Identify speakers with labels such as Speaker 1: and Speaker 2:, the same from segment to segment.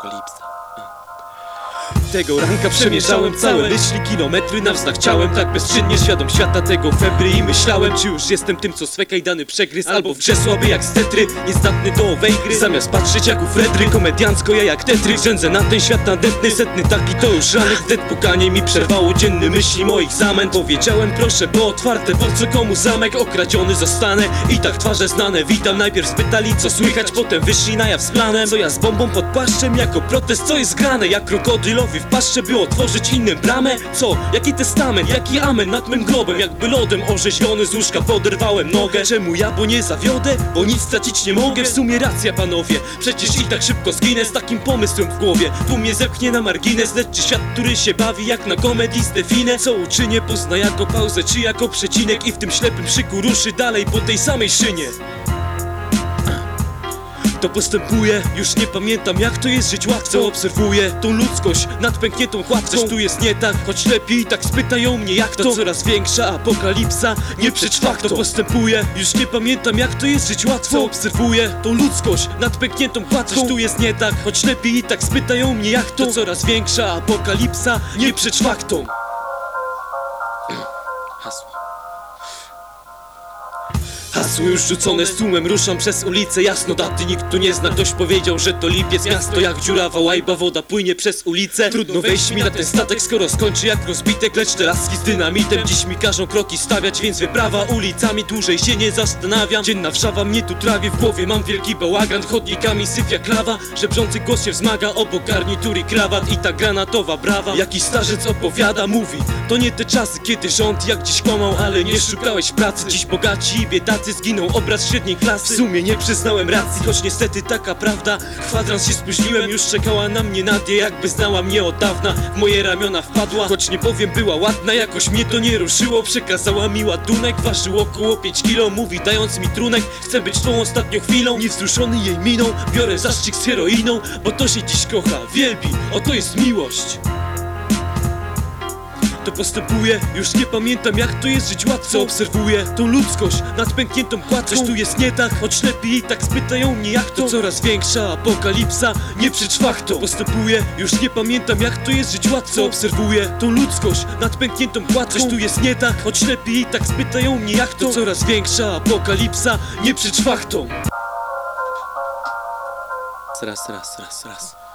Speaker 1: Apokalipsa. Tego ranka przemierzałem całe myśli kilometry na wznak ciałem Tak bezczynnie świadom świata tego febry I myślałem czy już jestem tym co swe kajdany przegryz Albo w grze słaby jak stetry Niezdatny do owej gry Zamiast patrzeć jak u Fredry Komediancko ja jak tetry. Rzędzę na ten świat nadętny Setny taki to już ranek. Wdet pukanie mi przerwało dzienny myśli moich zamęt. Powiedziałem proszę bo otwarte Po co komu zamek? Okradziony zostanę I tak twarze znane. Witam najpierw spytali co słychać Potem wyszli na jaw z planem. Co ja z bombą pod płaszczem jako protest co jest grane? Jak krokodylowi w paszcze by otworzyć innym bramę Co? Jaki testament? Jaki amen nad mym grobem? Jakby lodem orzeźwiony z łóżka poderwałem nogę Czemu ja? Bo nie zawiodę? Bo nic stracić nie mogę W sumie racja panowie Przecież i tak szybko zginę z takim pomysłem w głowie Tu mnie zepchnie na margines Lecz świat, który się bawi jak na komedii z definę Co uczynię pozna jako pauzę czy jako przecinek I w tym ślepym szyku ruszy dalej po tej samej szynie to postępuje Już nie pamiętam jak to jest żyć łatwo. Obserwuję tą ludzkość nad pękniętą Coś tu jest nie tak, choć lepiej tak spytają mnie jak to. To coraz większa apokalipsa, nie przetrwa. kto To postępuje, już nie pamiętam jak to jest żyć łatwo. Obserwuję tą ludzkość nad pękniętą Coś tu jest nie tak, choć lepiej i tak spytają mnie jak to. To coraz większa apokalipsa, nie przetrwa. kto Hasło już rzucone z tłumem, ruszam przez ulicę Jasno daty nikt tu nie zna, ktoś powiedział, że to lipiec Miasto jak dziurawa łajba, woda płynie przez ulicę. Trudno wejść mi na ten statek, skoro skończy jak rozbitek Lecz te laski z dynamitem. Dziś mi każą kroki stawiać Więc wyprawa ulicami, dłużej się nie zastanawiam. Dzienna wrzawa mnie tu trawie, w głowie mam wielki bałagan. Chodnikami syf jak lawa, żebrzący głos się wzmaga Obok garnitur i krawat i ta granatowa brawa. Jakiś starzec opowiada, mówi To nie te czasy, kiedy rząd jak dziś kłamał Ale nie szukałeś pracy, dziś bogaci i biedacy Zginął obraz średniej klasy. W sumie nie przyznałem racji, choć niestety taka prawda. Kwadrans się spóźniłem, już czekała na mnie Nadia Jakby znała mnie od dawna, w moje ramiona wpadła Choć nie powiem była ładna, jakoś mnie to nie ruszyło Przekazała mi ładunek, ważył około 5 kilo Mówi dając mi trunek, chcę być tą ostatnią chwilą Niewzruszony jej miną, biorę zastrzyk z heroiną Bo to się dziś kocha, wielbi, oto jest miłość to postępuje Już nie pamiętam jak to jest żyć łatwo. Obserwuję tą ludzkość nad pękniętą kładką Coś tu jest nie tak, choć lepiej i tak spytają mnie jak to, coraz większa apokalipsa, nie przetrwa to Postępuje, już nie pamiętam jak to jest żyć łatwo. Obserwuję tą ludzkość nad pękniętą kładką Coś tu jest nie tak, choć lepiej i tak spytają mnie jak to, coraz większa apokalipsa, nie przetrwa to Raz, raz, raz, raz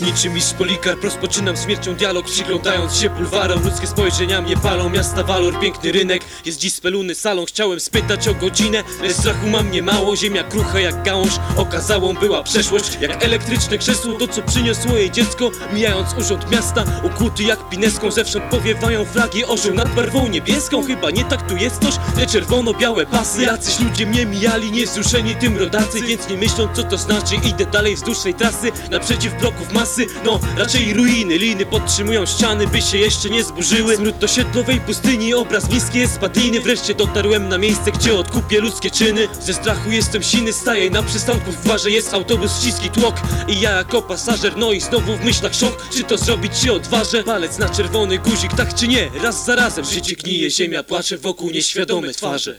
Speaker 1: Niczym iż polikar rozpoczynam śmiercią dialog Przyglądając się bulwarem Ludzkie spojrzenia mnie palą Miasta walor, piękny rynek. Jest dziś spelunny salon Chciałem spytać o godzinę. Lecz strachu mam nie mało Ziemia krucha jak gałąź. Okazałą była przeszłość Jak elektryczne krzesło. To co przyniosło jej dziecko Mijając urząd miasta. Ukuty jak pineską Zewsząd powiewają flagi Orzeł. Nad barwą niebieską Chyba nie tak tu jest coś Te czerwono-białe pasy Jacyś ludzie mnie mijali Niewzruszeni tym rodacy. Więc nie myśląc co to znaczy Idę dalej wzdłuż tej trasy. Naprzeciw bloków no raczej ruiny Liny podtrzymują ściany, by się jeszcze nie zburzyły. Smród do siedlowej pustyni, obraz bliski jest spadliny Wreszcie dotarłem na miejsce, gdzie odkupię ludzkie czyny. Ze strachu jestem siny, staję na przystanku. W gwarze Jest autobus, ściski tłok. I ja jako pasażer No i znowu w myślach szok, czy to zrobić się odważę? Palec na czerwony guzik, tak czy nie, raz za razem Życie gnije, ziemia płacze, wokół nieświadome twarze